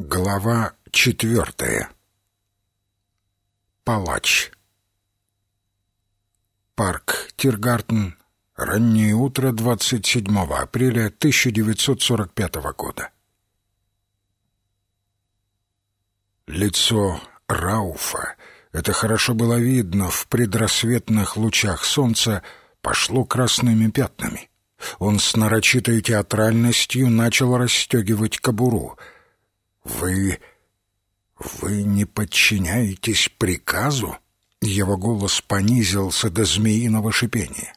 Глава четвертая. Палач. Парк Тиргартен. Раннее утро 27 апреля 1945 года. Лицо Рауфа, это хорошо было видно в предрассветных лучах солнца, пошло красными пятнами. Он с нарочитой театральностью начал расстегивать кобуру — «Вы... вы не подчиняетесь приказу?» Его голос понизился до змеиного шипения.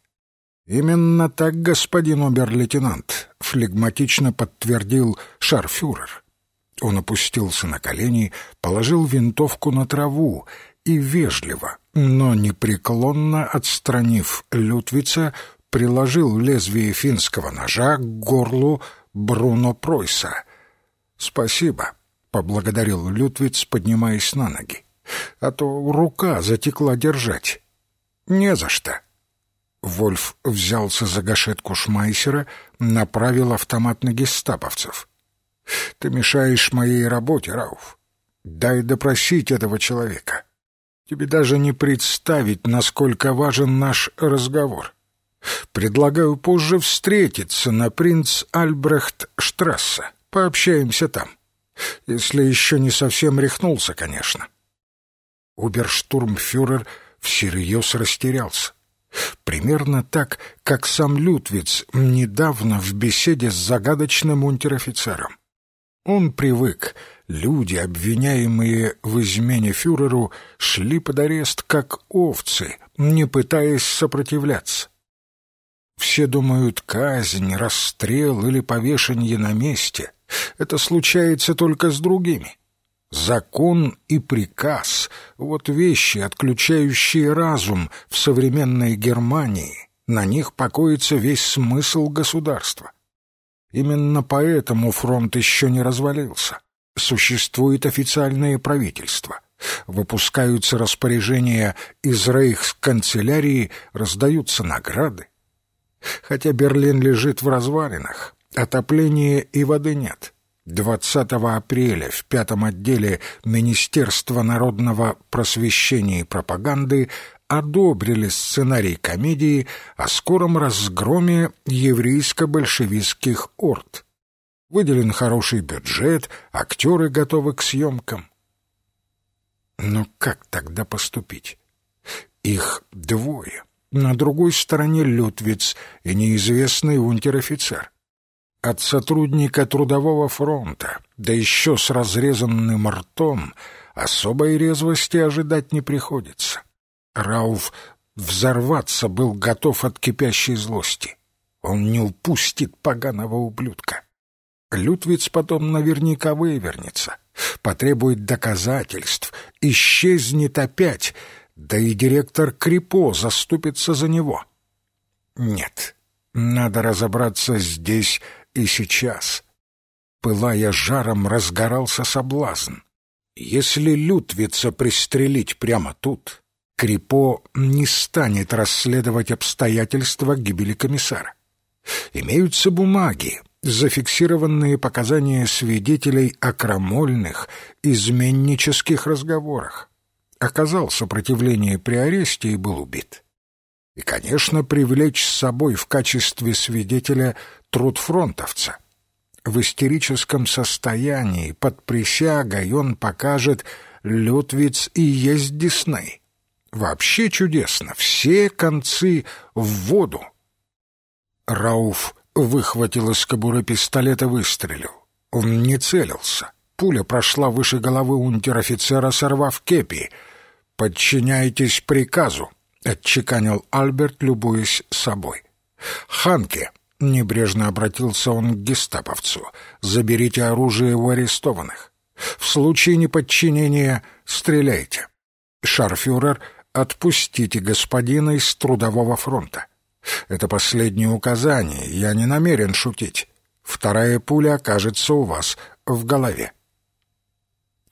«Именно так, господин обер-лейтенант», — флегматично подтвердил шарфюрер. Он опустился на колени, положил винтовку на траву и вежливо, но непреклонно отстранив Лютвица, приложил лезвие финского ножа к горлу Бруно Пройса. «Спасибо», — поблагодарил Лютвиц, поднимаясь на ноги. «А то рука затекла держать». «Не за что». Вольф взялся за гашетку Шмайсера, направил автомат на гестаповцев. «Ты мешаешь моей работе, Рауф. Дай допросить этого человека. Тебе даже не представить, насколько важен наш разговор. Предлагаю позже встретиться на принц Альбрехт Штрассе. Пообщаемся там. Если еще не совсем рехнулся, конечно. Уберштурмфюрер всерьез растерялся. Примерно так, как сам Лютвиц недавно в беседе с загадочным унтер-офицером. Он привык, люди, обвиняемые в измене фюреру, шли под арест как овцы, не пытаясь сопротивляться. Все думают казнь, расстрел или повешение на месте — это случается только с другими. Закон и приказ — вот вещи, отключающие разум в современной Германии. На них покоится весь смысл государства. Именно поэтому фронт еще не развалился. Существует официальное правительство. Выпускаются распоряжения из рейхсканцелярии, раздаются награды. Хотя Берлин лежит в развалинах, Отопления и воды нет. 20 апреля в пятом отделе Министерства народного просвещения и пропаганды одобрили сценарий комедии о скором разгроме еврейско-большевистских орд. Выделен хороший бюджет, актеры готовы к съемкам. Но как тогда поступить? Их двое. На другой стороне Лютвиц и неизвестный унтер-офицер. От сотрудника Трудового фронта, да еще с разрезанным ртом, особой резвости ожидать не приходится. Рауф взорваться был готов от кипящей злости. Он не упустит поганого ублюдка. Лютвиц потом наверняка вывернется, потребует доказательств, исчезнет опять, да и директор Крипо заступится за него. Нет, надо разобраться здесь и сейчас. Пылая жаром, разгорался соблазн. Если Лютвица пристрелить прямо тут, Крипо не станет расследовать обстоятельства гибели комиссара. Имеются бумаги, зафиксированные показания свидетелей о крамольных, изменнических разговорах. Оказал сопротивление при аресте и был убит. И, конечно, привлечь с собой в качестве свидетеля труд фронтовца. В истерическом состоянии, под присягой, он покажет «Лютвиц и есть Дисней». Вообще чудесно, все концы в воду. Рауф выхватил из кобуры пистолет и выстрелил. Он не целился. Пуля прошла выше головы унтер-офицера, сорвав кепи. «Подчиняйтесь приказу», — отчеканил Альберт, любуясь собой. «Ханке, Небрежно обратился он к гестаповцу. «Заберите оружие у арестованных. В случае неподчинения стреляйте. Шарфюрер, отпустите господина из трудового фронта. Это последнее указание, я не намерен шутить. Вторая пуля окажется у вас в голове».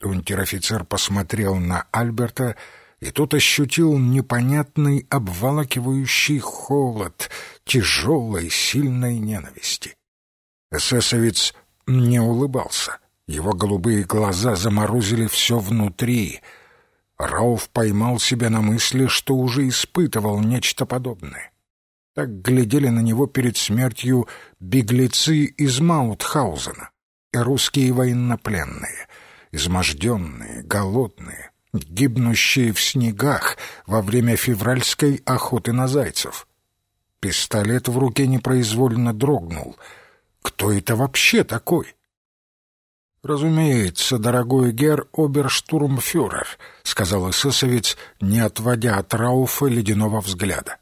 Унтер-офицер посмотрел на Альберта и тут ощутил непонятный обволакивающий холод тяжелой, сильной ненависти. Эсэсовец не улыбался. Его голубые глаза заморозили все внутри. Рауф поймал себя на мысли, что уже испытывал нечто подобное. Так глядели на него перед смертью беглецы из Маутхаузена, русские военнопленные, изможденные, голодные, гибнущие в снегах во время февральской охоты на зайцев. Пистолет в руке непроизвольно дрогнул. Кто это вообще такой? «Разумеется, дорогой гер оберштурмфюрер», — сказал эсэсовец, не отводя от Рауфа ледяного взгляда.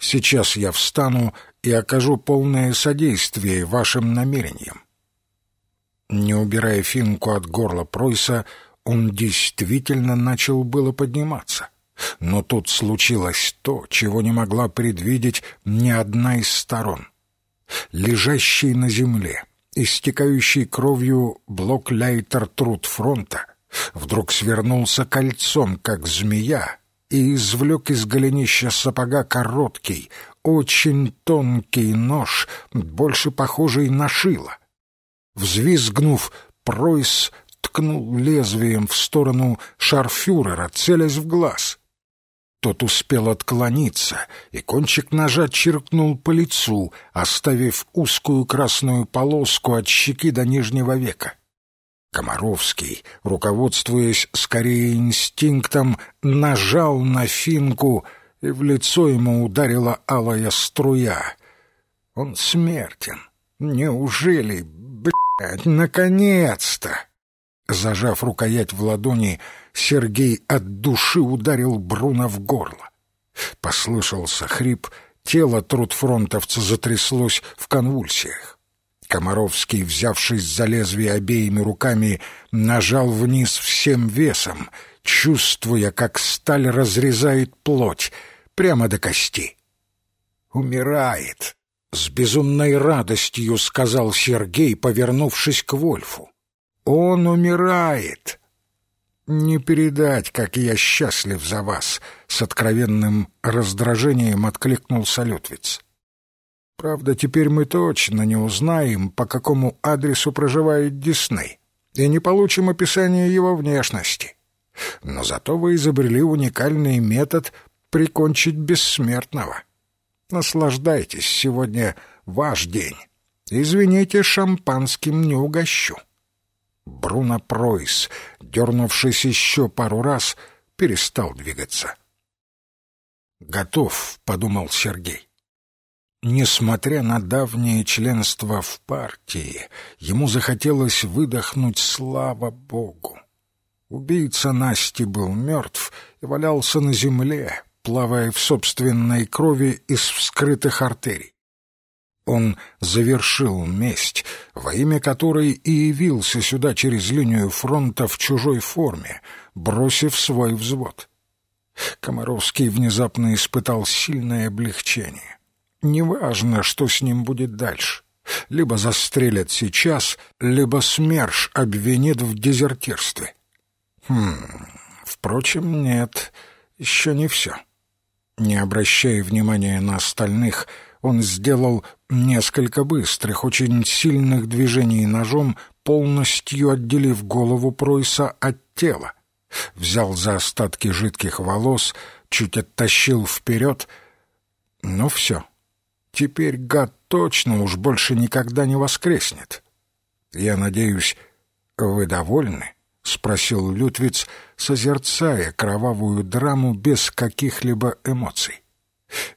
«Сейчас я встану и окажу полное содействие вашим намерениям». Не убирая финку от горла Пройса, он действительно начал было подниматься. Но тут случилось то, чего не могла предвидеть ни одна из сторон. Лежащий на земле, истекающий кровью блок ляйтер труд фронта, вдруг свернулся кольцом, как змея, и извлек из голенища сапога короткий, очень тонкий нож, больше похожий на шило. Взвизгнув, Пройс ткнул лезвием в сторону шарфюрера, целясь в глаз. Тот успел отклониться, и кончик ножа чиркнул по лицу, оставив узкую красную полоску от щеки до нижнего века. Комаровский, руководствуясь скорее инстинктом, нажал на финку, и в лицо ему ударила алая струя. Он смертен. Неужели, блядь, наконец-то? Зажав рукоять в ладони, Сергей от души ударил Бруно в горло. Послышался хрип, тело трудфронтовца затряслось в конвульсиях. Комаровский, взявшись за лезвие обеими руками, нажал вниз всем весом, чувствуя, как сталь разрезает плоть прямо до кости. «Умирает!» — с безумной радостью сказал Сергей, повернувшись к Вольфу. Он умирает. Не передать, как я счастлив за вас, с откровенным раздражением откликнулся Лютвиц. Правда, теперь мы точно не узнаем, по какому адресу проживает Дисней, и не получим описания его внешности. Но зато вы изобрели уникальный метод прикончить бессмертного. Наслаждайтесь, сегодня ваш день. Извините, шампанским не угощу. Бруно Пройс, дернувшись еще пару раз, перестал двигаться. «Готов», — подумал Сергей. Несмотря на давнее членство в партии, ему захотелось выдохнуть «Слава Богу!». Убийца Насти был мертв и валялся на земле, плавая в собственной крови из вскрытых артерий. Он завершил месть, во имя которой и явился сюда через линию фронта в чужой форме, бросив свой взвод. Комаровский внезапно испытал сильное облегчение. Неважно, что с ним будет дальше. Либо застрелят сейчас, либо СМЕРШ обвинит в дезертирстве. Хм, впрочем, нет, еще не все. Не обращая внимания на остальных, он сделал несколько быстрых, очень сильных движений ножом, полностью отделив голову Пройса от тела. Взял за остатки жидких волос, чуть оттащил вперед. Ну все. Теперь гад точно уж больше никогда не воскреснет. Я надеюсь, вы довольны? — спросил Лютвиц, созерцая кровавую драму без каких-либо эмоций.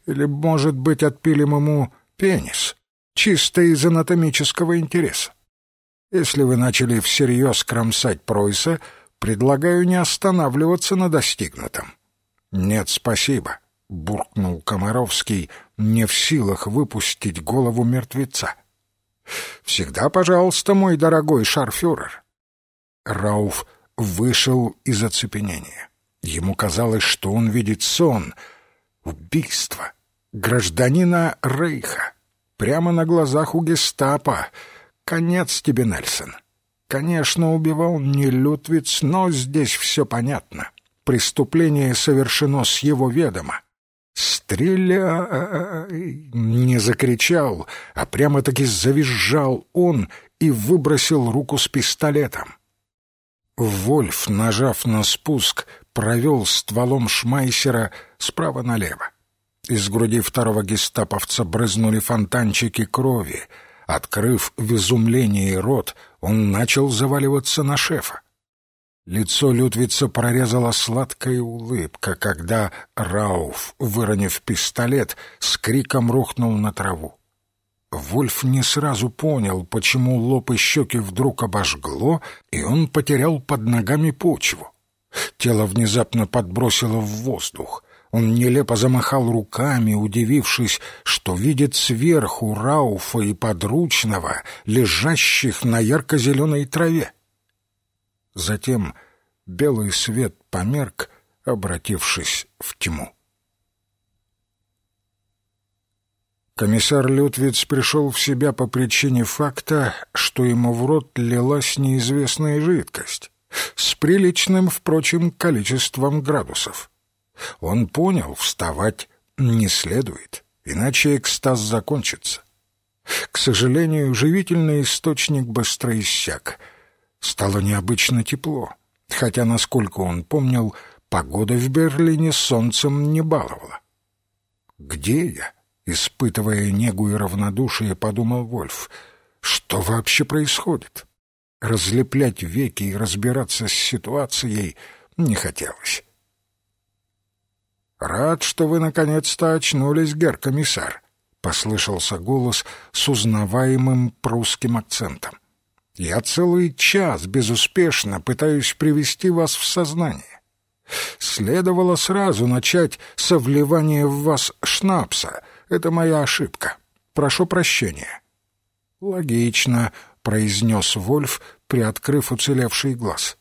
Или, может быть, отпилим ему пенис, чисто из анатомического интереса. Если вы начали всерьез кромсать Пройса, предлагаю не останавливаться на достигнутом. Нет, спасибо, буркнул Комаровский, не в силах выпустить голову мертвеца. Всегда, пожалуйста, мой дорогой шарфюрер. Рауф вышел из оцепенения. Ему казалось, что он видит сон — Убийство гражданина Рейха. Прямо на глазах у гестапо. Конец тебе, Нельсон. Конечно, убивал не Лютвиц, но здесь все понятно. Преступление совершено с его ведома. «Стреляй!» Не закричал, а прямо-таки завизжал он и выбросил руку с пистолетом. Вольф, нажав на спуск, провел стволом шмайсера справа налево. Из груди второго гестаповца брызнули фонтанчики крови. Открыв в изумлении рот, он начал заваливаться на шефа. Лицо Лютвица прорезала сладкая улыбка, когда Рауф, выронив пистолет, с криком рухнул на траву. Вольф не сразу понял, почему лоб и щеки вдруг обожгло, и он потерял под ногами почву. Тело внезапно подбросило в воздух. Он нелепо замахал руками, удивившись, что видит сверху Рауфа и подручного, лежащих на ярко-зеленой траве. Затем белый свет померк, обратившись в тьму. Комиссар Лютвиц пришел в себя по причине факта, что ему в рот лилась неизвестная жидкость, с приличным, впрочем, количеством градусов. Он понял, вставать не следует, иначе экстаз закончится. К сожалению, живительный источник быстро иссяк. Стало необычно тепло, хотя, насколько он помнил, погода в Берлине солнцем не баловала. «Где я?» Испытывая негу и равнодушие, подумал Вольф. Что вообще происходит? Разлеплять веки и разбираться с ситуацией не хотелось. «Рад, что вы наконец-то очнулись, гер-комиссар», — послышался голос с узнаваемым прусским акцентом. «Я целый час безуспешно пытаюсь привести вас в сознание. Следовало сразу начать со вливания в вас шнапса, это моя ошибка. Прошу прощения». «Логично», — произнес Вольф, приоткрыв уцелевший глаз.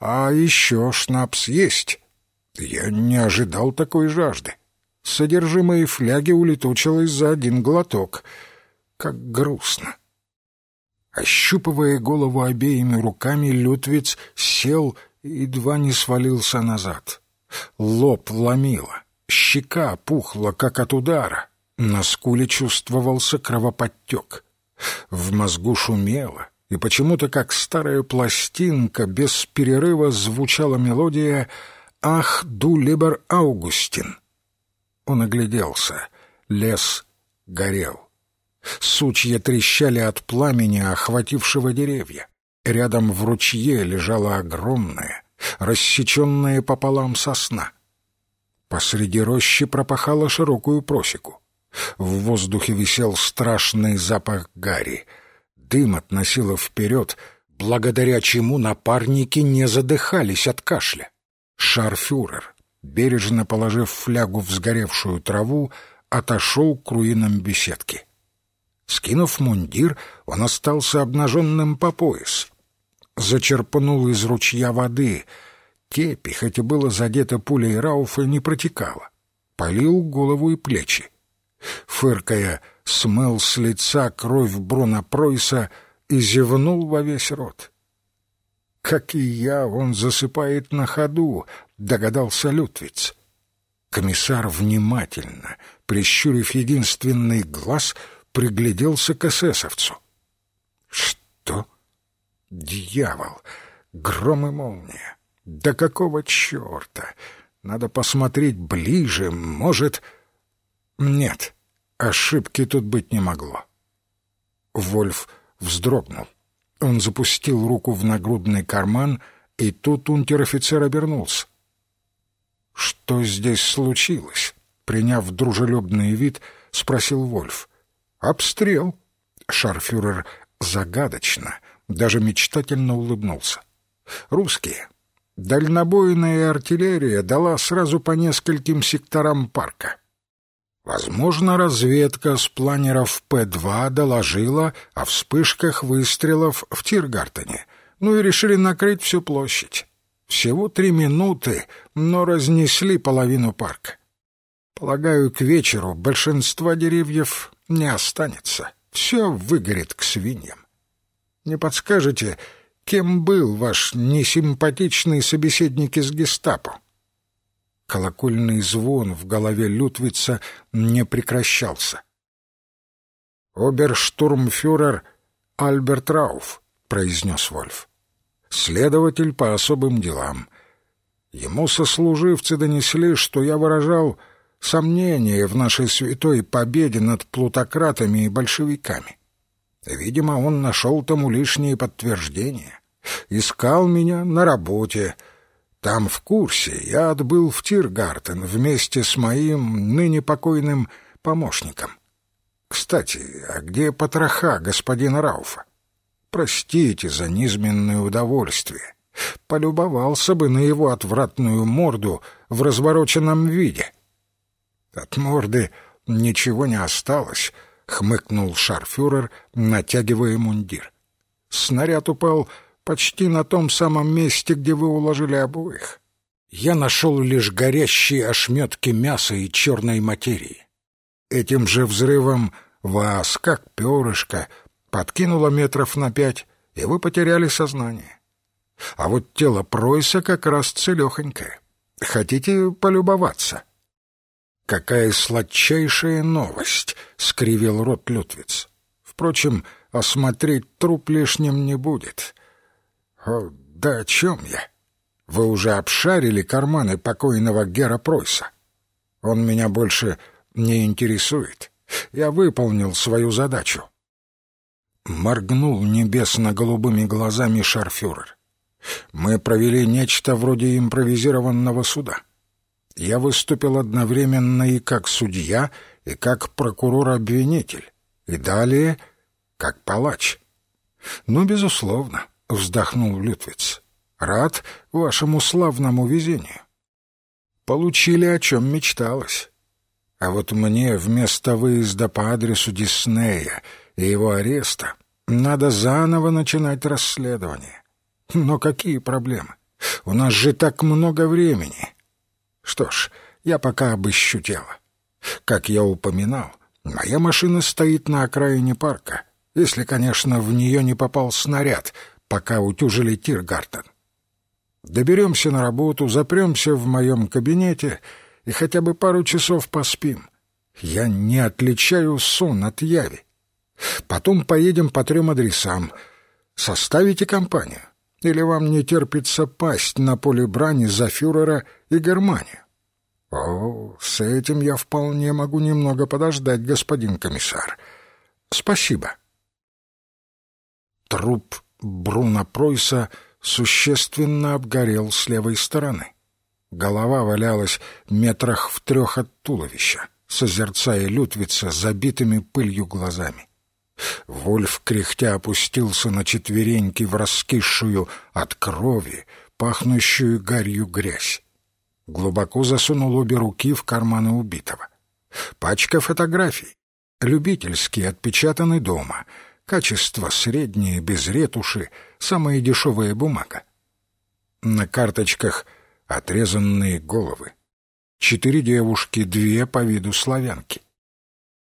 «А еще шнапс есть». Я не ожидал такой жажды. Содержимое фляги улетучилось за один глоток. Как грустно. Ощупывая голову обеими руками, Лютвиц сел и едва не свалился назад. Лоб ломило, щека пухла, как от удара. На скуле чувствовался кровоподтек. В мозгу шумело, и почему-то, как старая пластинка, без перерыва звучала мелодия «Ах, ду либер Аугустин». Он огляделся. Лес горел. Сучья трещали от пламени, охватившего деревья. Рядом в ручье лежала огромная, рассеченная пополам сосна. Посреди рощи пропахала широкую просеку. В воздухе висел страшный запах гари. Дым относило вперед, благодаря чему напарники не задыхались от кашля. Шарфюрер, бережно положив флягу в сгоревшую траву, отошел к руинам беседки. Скинув мундир, он остался обнаженным по пояс. Зачерпнул из ручья воды. Кепи, хоть и было задето пулей Рауфа, не протекала. Полил голову и плечи фыркая, смыл с лица кровь Бруна Пройса и зевнул во весь рот. «Как и я, он засыпает на ходу», — догадался Лютвиц. Комиссар внимательно, прищурив единственный глаз, пригляделся к эсэсовцу. «Что? Дьявол! Гром и молния! Да какого черта? Надо посмотреть ближе, может...» «Нет, ошибки тут быть не могло». Вольф вздрогнул. Он запустил руку в нагрудный карман, и тут унтер-офицер обернулся. «Что здесь случилось?» Приняв дружелюбный вид, спросил Вольф. «Обстрел». Шарфюрер загадочно, даже мечтательно улыбнулся. «Русские. Дальнобойная артиллерия дала сразу по нескольким секторам парка. Возможно, разведка с планеров П-2 доложила о вспышках выстрелов в Тиргартене, ну и решили накрыть всю площадь. Всего три минуты, но разнесли половину парка. Полагаю, к вечеру большинства деревьев не останется. Все выгорит к свиньям. Не подскажете, кем был ваш несимпатичный собеседник из гестапо? Колокольный звон в голове Лютвица не прекращался. Оберштурмфюрер Альберт Рауф», — произнес Вольф. «Следователь по особым делам. Ему сослуживцы донесли, что я выражал сомнение в нашей святой победе над плутократами и большевиками. Видимо, он нашел тому лишние подтверждения. Искал меня на работе. Там, в курсе, я отбыл в Тиргартен вместе с моим ныне покойным помощником. Кстати, а где потроха господина Рауфа? Простите за низменное удовольствие. Полюбовался бы на его отвратную морду в развороченном виде. От морды ничего не осталось, — хмыкнул шарфюрер, натягивая мундир. Снаряд упал почти на том самом месте, где вы уложили обоих. Я нашел лишь горящие ошметки мяса и черной материи. Этим же взрывом вас, как перышко, подкинуло метров на пять, и вы потеряли сознание. А вот тело Пройса как раз целехонькое. Хотите полюбоваться?» «Какая сладчайшая новость!» — скривил рот Лютвиц. «Впрочем, осмотреть труп лишним не будет». «О, да о чем я? Вы уже обшарили карманы покойного Гера Пройса. Он меня больше не интересует. Я выполнил свою задачу». Моргнул небесно-голубыми глазами шарфюрер. «Мы провели нечто вроде импровизированного суда». Я выступил одновременно и как судья, и как прокурор-обвинитель, и далее как палач. «Ну, безусловно», — вздохнул Лютвиц, — «рад вашему славному везению». Получили, о чем мечталось. А вот мне вместо выезда по адресу Диснея и его ареста надо заново начинать расследование. Но какие проблемы? У нас же так много времени. Что ж, я пока обыщу тело. Как я упоминал, моя машина стоит на окраине парка, если, конечно, в нее не попал снаряд, пока утюжили Тиргартен. Доберемся на работу, запремся в моем кабинете и хотя бы пару часов поспим. Я не отличаю сон от яви. Потом поедем по трем адресам. Составите компанию. Или вам не терпится пасть на поле брани за фюрера и Германию? О, с этим я вполне могу немного подождать, господин комиссар. Спасибо. Труп Бруна Пройса существенно обгорел с левой стороны. Голова валялась метрах в трех от туловища, созерцая Лютвица забитыми пылью глазами. Вольф, кряхтя, опустился на четвереньки в раскисшую от крови, пахнущую гарью грязь. Глубоко засунул обе руки в карманы убитого. Пачка фотографий. Любительские, отпечатаны дома. Качество среднее, без ретуши, самая дешевая бумага. На карточках отрезанные головы. Четыре девушки, две по виду славянки.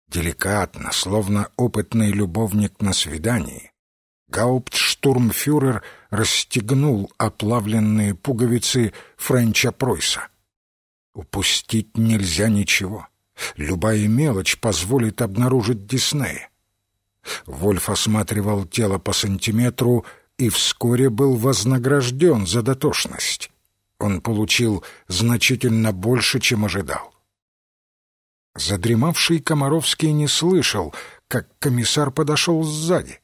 Деликатно, словно опытный любовник на свидании, гауптштурмфюрер расстегнул оплавленные пуговицы Френча Пройса. Упустить нельзя ничего. Любая мелочь позволит обнаружить Диснея. Вольф осматривал тело по сантиметру и вскоре был вознагражден за дотошность. Он получил значительно больше, чем ожидал. Задремавший Комаровский не слышал, как комиссар подошел сзади.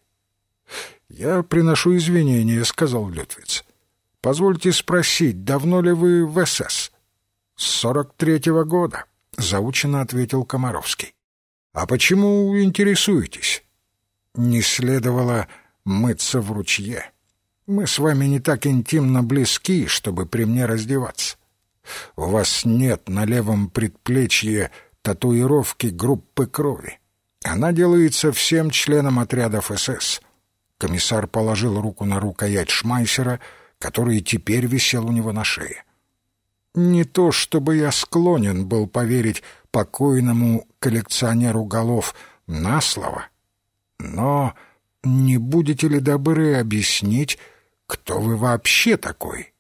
«Я приношу извинения», — сказал Лютвиц. «Позвольте спросить, давно ли вы в СС?» «С сорок третьего года», — заучено ответил Комаровский. «А почему интересуетесь?» «Не следовало мыться в ручье. Мы с вами не так интимно близки, чтобы при мне раздеваться. У вас нет на левом предплечье татуировки группы крови. Она делается всем членам отрядов СС. Комиссар положил руку на рукоять Шмайсера, который теперь висел у него на шее. Не то чтобы я склонен был поверить покойному коллекционеру голов на слово, но не будете ли добры объяснить, кто вы вообще такой?»